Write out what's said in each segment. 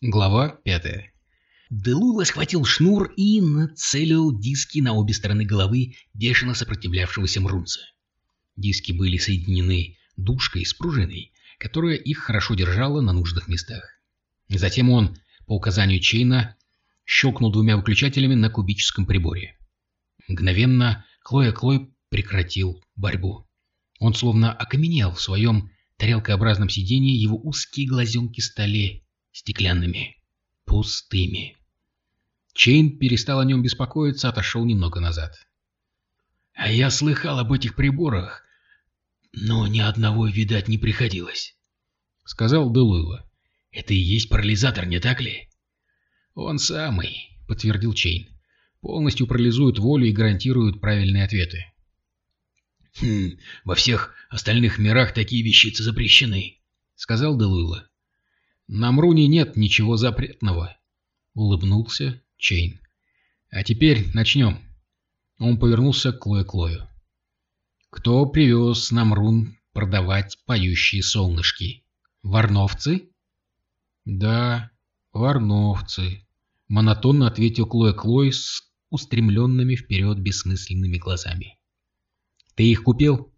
Глава пятая. Делула схватил шнур и нацелил диски на обе стороны головы бешено сопротивлявшегося мрунца. Диски были соединены дужкой с пружиной, которая их хорошо держала на нужных местах. Затем он, по указанию Чейна, щелкнул двумя выключателями на кубическом приборе. Мгновенно Клоя Клой прекратил борьбу. Он словно окаменел в своем тарелкообразном сидении, его узкие глазенки стали стеклянными, пустыми. Чейн перестал о нем беспокоиться, отошел немного назад. — А я слыхал об этих приборах, но ни одного видать не приходилось, — сказал Дилулло. — Это и есть парализатор, не так ли? — Он самый, — подтвердил Чейн. — Полностью парализует волю и гарантирует правильные ответы. — Хм, во всех остальных мирах такие вещицы запрещены, — сказал Делуйла. — На Мруне нет ничего запретного, — улыбнулся Чейн. — А теперь начнем. Он повернулся к Клое-Клою. — Кто привез на Мрун продавать поющие солнышки? Варновцы? — Да, варновцы, — монотонно ответил Клое-Клой с устремленными вперед бессмысленными глазами. — Ты их купил?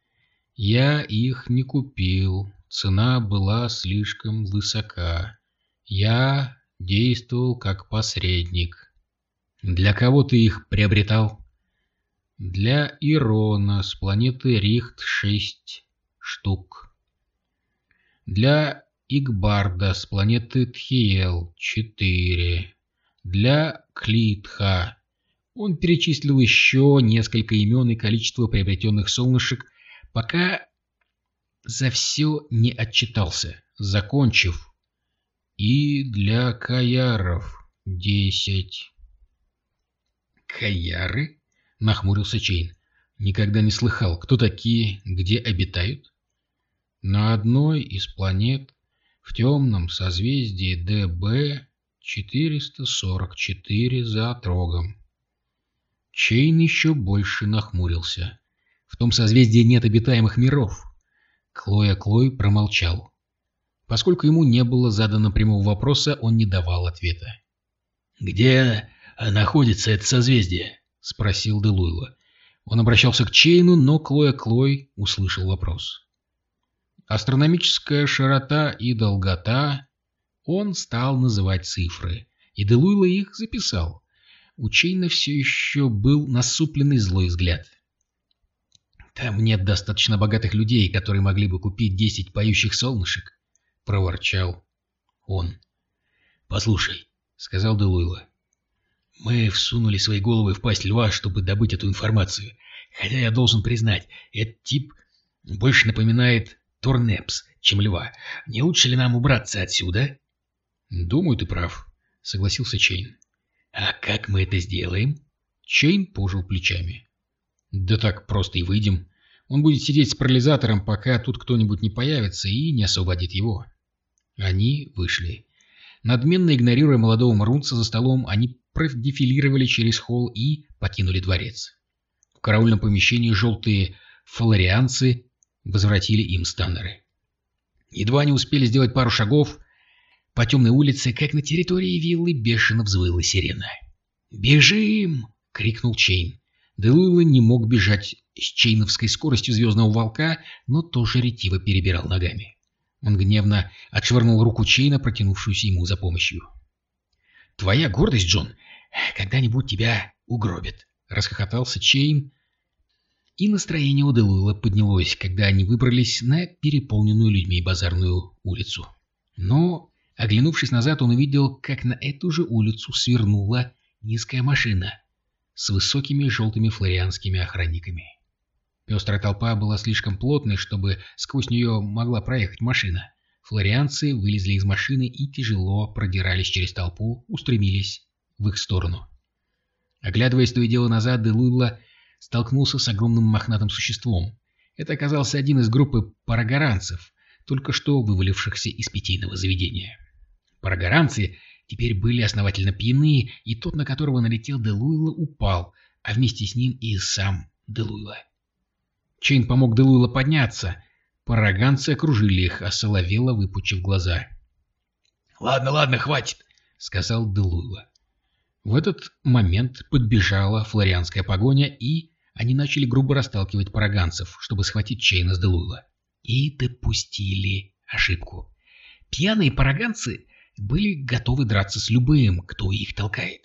— Я их не купил, Цена была слишком высока. Я действовал как посредник. Для кого ты их приобретал? Для Ирона с планеты Рихт 6 штук. Для Игбарда с планеты Тхиел 4. Для Клитха. Он перечислил еще несколько имен и количество приобретенных солнышек, пока за все не отчитался, закончив. И для каяров десять. Каяры? Нахмурился Чейн. Никогда не слыхал, кто такие, где обитают? На одной из планет в темном созвездии ДБ 444 за отрогом. Чейн еще больше нахмурился. В том созвездии нет обитаемых миров. Клоя Клой промолчал. Поскольку ему не было задано прямого вопроса, он не давал ответа. «Где находится это созвездие?» — спросил Делуйла. Он обращался к Чейну, но Клоя Клой услышал вопрос. Астрономическая широта и долгота... Он стал называть цифры, и Делуйла их записал. У Чейна все еще был насупленный злой взгляд. «Там нет достаточно богатых людей, которые могли бы купить десять поющих солнышек», — проворчал он. «Послушай», — сказал Делуйла, — «мы всунули свои головы в пасть льва, чтобы добыть эту информацию. Хотя я должен признать, этот тип больше напоминает турнепс, чем льва. Не лучше ли нам убраться отсюда?» «Думаю, ты прав», — согласился Чейн. «А как мы это сделаем?» Чейн пожал плечами. Да так просто и выйдем. Он будет сидеть с парализатором, пока тут кто-нибудь не появится и не освободит его. Они вышли. Надменно игнорируя молодого марунца за столом, они продефилировали через холл и покинули дворец. В караульном помещении желтые фаларианцы возвратили им станнеры. Едва они успели сделать пару шагов по темной улице, как на территории виллы бешено взвыла сирена. «Бежим!» — крикнул Чейн. Дилулло не мог бежать с чейновской скоростью звездного волка, но тоже ретиво перебирал ногами. Он гневно отшвырнул руку Чейна, протянувшуюся ему за помощью. «Твоя гордость, Джон, когда-нибудь тебя угробит», — расхохотался Чейн. И настроение у Делуэлла поднялось, когда они выбрались на переполненную людьми базарную улицу. Но, оглянувшись назад, он увидел, как на эту же улицу свернула низкая машина — с высокими желтыми флорианскими охранниками. Пестрая толпа была слишком плотной, чтобы сквозь нее могла проехать машина. Флорианцы вылезли из машины и тяжело продирались через толпу, устремились в их сторону. Оглядываясь то и дело назад, Делуйла столкнулся с огромным мохнатым существом. Это оказался один из группы парагоранцев, только что вывалившихся из питейного заведения. Парагоранцы теперь были основательно пьяны, и тот, на которого налетел Делуйла, упал, а вместе с ним и сам Делуйла. Чейн помог Дилулло подняться. Парагаранцы окружили их, осоловело выпучив глаза. «Ладно, ладно, хватит», — сказал Дилулло. В этот момент подбежала фалларианская погоня, и они начали грубо расталкивать парагаранцев, чтобы схватить Чейна с Дилулло. И допустили ошибку. Пьяные парагаранцы были готовы драться с любым, кто их толкает.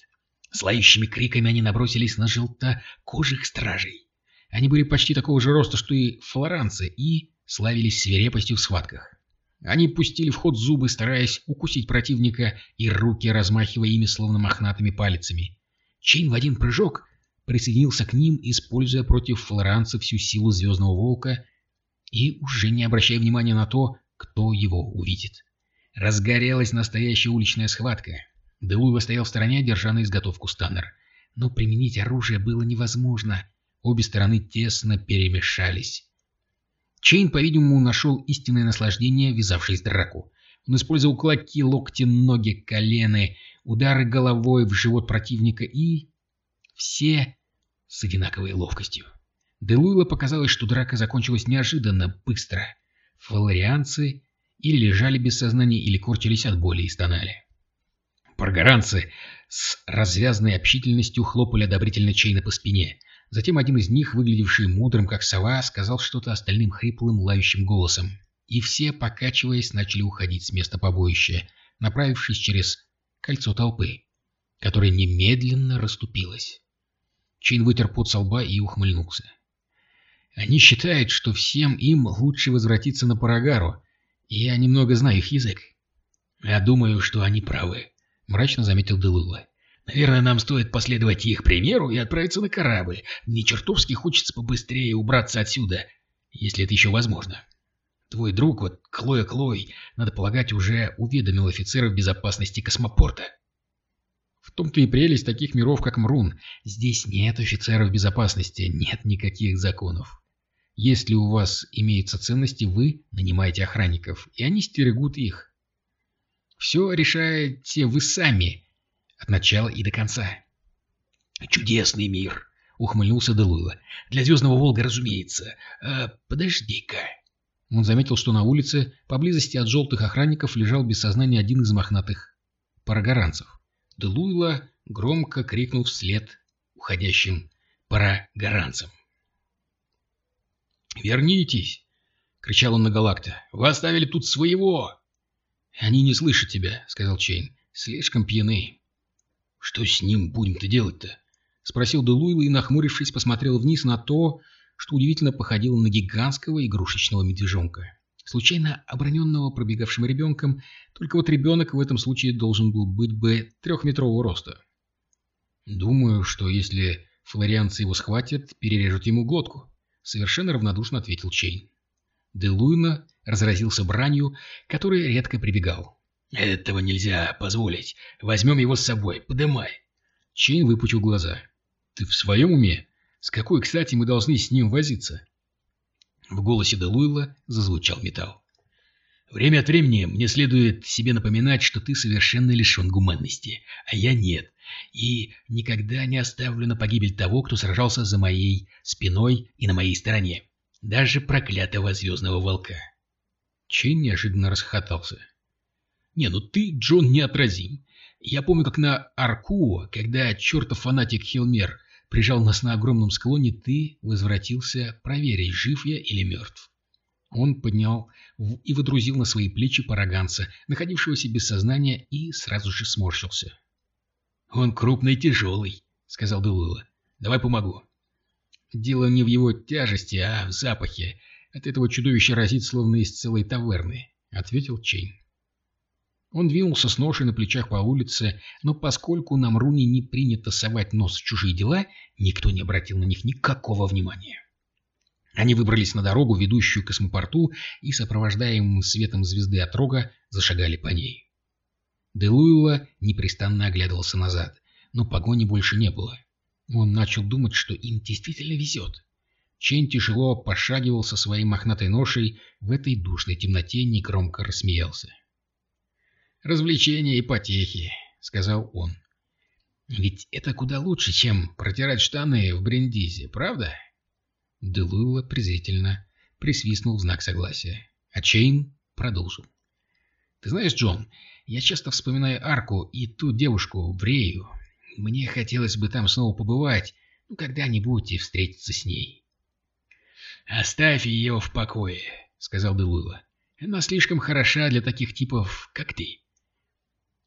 С криками они набросились на желтокожих стражей. Они были почти такого же роста, что и флоранцы, и славились свирепостью в схватках. Они пустили в ход зубы, стараясь укусить противника, и руки размахивая ими, словно мохнатыми палицами. Чейн в один прыжок присоединился к ним, используя против флоранца всю силу Звездного Волка и уже не обращая внимания на то, кто его увидит. Разгорелась настоящая уличная схватка. Делуева стоял в стороне, держа на изготовку станнер. Но применить оружие было невозможно. Обе стороны тесно перемешались. Чейн, по-видимому, нашел истинное наслаждение, ввязавшись в драку. Он использовал кулаки, локти, ноги, колены, удары головой в живот противника и... Все с одинаковой ловкостью. Делуйло показалось, что драка закончилась неожиданно быстро. Фаларианцы или лежали без сознания, или корчились от боли и стонали. Парагаранцы с развязной общительностью хлопали одобрительно Чейна по спине. Затем один из них, выглядевший мудрым как сова, сказал что-то остальным хриплым, лающим голосом. И все, покачиваясь, начали уходить с места побоища, направившись через кольцо толпы, которое немедленно расступилось. Чейн вытер пот со лба и ухмыльнулся. Они считают, что всем им лучше возвратиться на Парагару, я немного знаю их язык. Я думаю, что они правы, мрачно заметил Делула. Наверное, нам стоит последовать их примеру и отправиться на корабль. Мне чертовски хочется побыстрее убраться отсюда, если это еще возможно. Твой друг, вот Клоя Клой, надо полагать, уже уведомил офицеров безопасности космопорта. В том-то и прелесть таких миров, как Мрун. Здесь нет офицеров безопасности, нет никаких законов. Если у вас имеются ценности, вы нанимаете охранников, и они стерегут их. Все решаете вы сами, от начала и до конца. «Чудесный мир!» — ухмыльнулся Делуйла. «Для Звездного Волга, разумеется. А, подожди-ка». Он заметил, что на улице, поблизости от желтых охранников, лежал без сознания один из мохнатых парагоранцев. Делуйла громко крикнул вслед уходящим парагоранцам. «Вернитесь!» — кричал он на Галакта. «Вы оставили тут своего!» «Они не слышат тебя», — сказал Чейн. «Слишком пьяны». «Что с ним будем-то делать-то?» — спросил Делуйла и, нахмурившись, посмотрел вниз на то, что удивительно походило на гигантского игрушечного медвежонка. Случайно оброненного пробегавшим ребенком, только вот ребенок в этом случае должен был быть бы трехметрового роста. «Думаю, что если фалларианцы его схватят, перережут ему глотку», — совершенно равнодушно ответил Чейн. Дилулло разразился бранью, к которой редко прибегал. «Этого нельзя позволить. Возьмем его с собой. Подымай!» Чейн выпучил глаза. «Ты в своем уме? С какой, кстати, мы должны с ним возиться?» В голосе Дилулло зазвучал металл. «Время от времени мне следует себе напоминать, что ты совершенно лишен гуманности, а я нет и никогда не оставлю на погибель того, кто сражался за моей спиной и на моей стороне, даже проклятого звездного волка. Чейн неожиданно расхохотался. «Не, ну ты, Джон, неотразим. Я помню, как на Аркуу, когда чертов фанатик Хилмер прижал нас на огромном склоне, ты возвратился проверить, жив я или мертв. Он поднял и водрузил на свои плечи парагаранца, находившегося без сознания, и сразу же сморщился. «Он крупный и тяжелый», — сказал Делуэлла. «Давай помогу». «Дело не в его тяжести, а в запахе. От этого чудовища разит, словно из целой таверны», — ответил Чейн. Он двинулся с ношей на плечах по улице, но поскольку на Мруне не принято совать нос в чужие дела, никто не обратил на них никакого внимания. Они выбрались на дорогу, ведущую к космопорту, и, сопровождаемым светом звезды от рога, зашагали по ней. Дилулло непрестанно оглядывался назад, но погони больше не было. Он начал думать, что им действительно везет. Чейн тяжело пошагивал со своей мохнатой ношей в этой душной темноте и негромко рассмеялся. «Развлечения и потехи», — сказал он. «Ведь это куда лучше, чем протирать штаны в Бриндизи, правда?» Дилулло презрительно присвистнул в знак согласия, а Чейн продолжил. «Ты знаешь, Джон, Я часто вспоминаю арку и ту девушку, Брею. Мне хотелось бы там снова побывать, ну, когда-нибудь и встретиться с ней. «Оставь ее в покое», — сказал Делула. «Она слишком хороша для таких типов, как ты».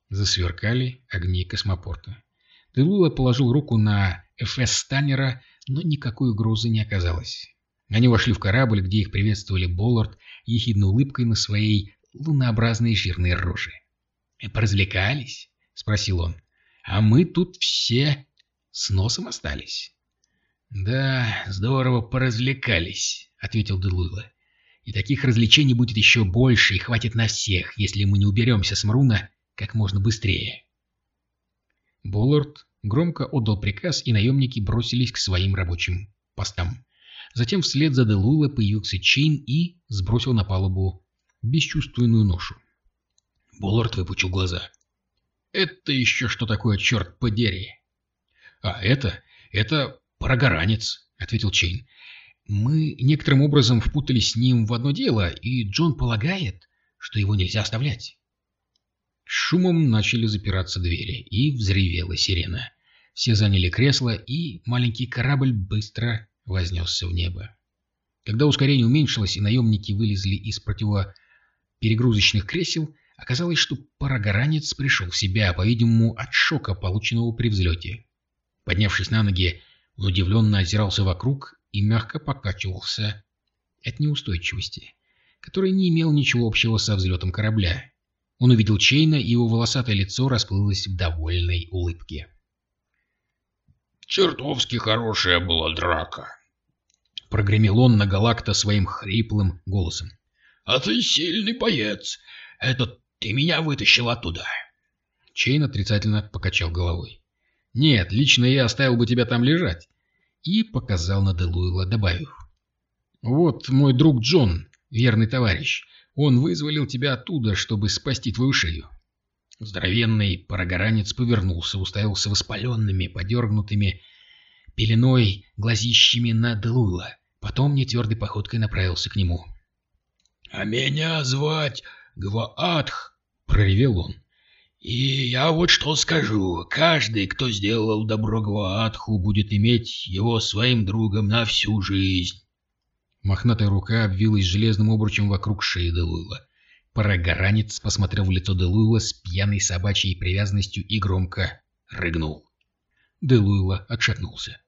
Засверкали огни космопорта. Делула положил руку на ФС Станнера, но никакой угрозы не оказалось. Они вошли в корабль, где их приветствовали Боллард ехидной улыбкой на своей лунообразной жирной роже. «Поразвлекались?» — спросил он. «А мы тут все с носом остались». «Да, здорово поразвлекались», — ответил Делуйла. «И таких развлечений будет еще больше, и хватит на всех, если мы не уберемся с Мруна как можно быстрее». Боллард громко отдал приказ, и наемники бросились к своим рабочим постам. Затем вслед за Дилулло появился Чейн и сбросил на палубу бесчувственную ношу. Боллард выпучил глаза. «Это еще что такое, черт подери?» «А это... это парагаранец», — ответил Чейн. «Мы некоторым образом впутались с ним в одно дело, и Джон полагает, что его нельзя оставлять». С шумом начали запираться двери, и взревела сирена. Все заняли кресло, и маленький корабль быстро вознесся в небо. Когда ускорение уменьшилось и наемники вылезли из противоперегрузочных кресел, оказалось, что парагоранец пришел в себя, по-видимому, от шока, полученного при взлете. Поднявшись на ноги, он удивленно озирался вокруг и мягко покачивался от неустойчивости, который не имел ничего общего со взлетом корабля. Он увидел Чейна, и его волосатое лицо расплылось в довольной улыбке. «Чертовски хорошая была драка!» Прогремел он на галакто своим хриплым голосом. «А ты сильный боец! Это ты меня вытащил оттуда!» Чейн отрицательно покачал головой. «Нет, лично я оставил бы тебя там лежать!» И показал на Дилулло, добавив. «Вот мой друг Джон, верный товарищ. Он вызволил тебя оттуда, чтобы спасти твою шею. Здоровенный парагоранец повернулся, уставился воспаленными, подергнутыми пеленой глазищами на Делуйла. Потом нетвердой походкой направился к нему. — А меня звать Гваатх, — проревел он. — И я вот что скажу. Каждый, кто сделал добро Гваатху, будет иметь его своим другом на всю жизнь. Мохнатая рука обвилась железным обручем вокруг шеи Делуйла. Парагоранец посмотрел в лицо Делуйла с пьяной собачьей привязанностью и громко рыгнул. Делуйла отшатнулся.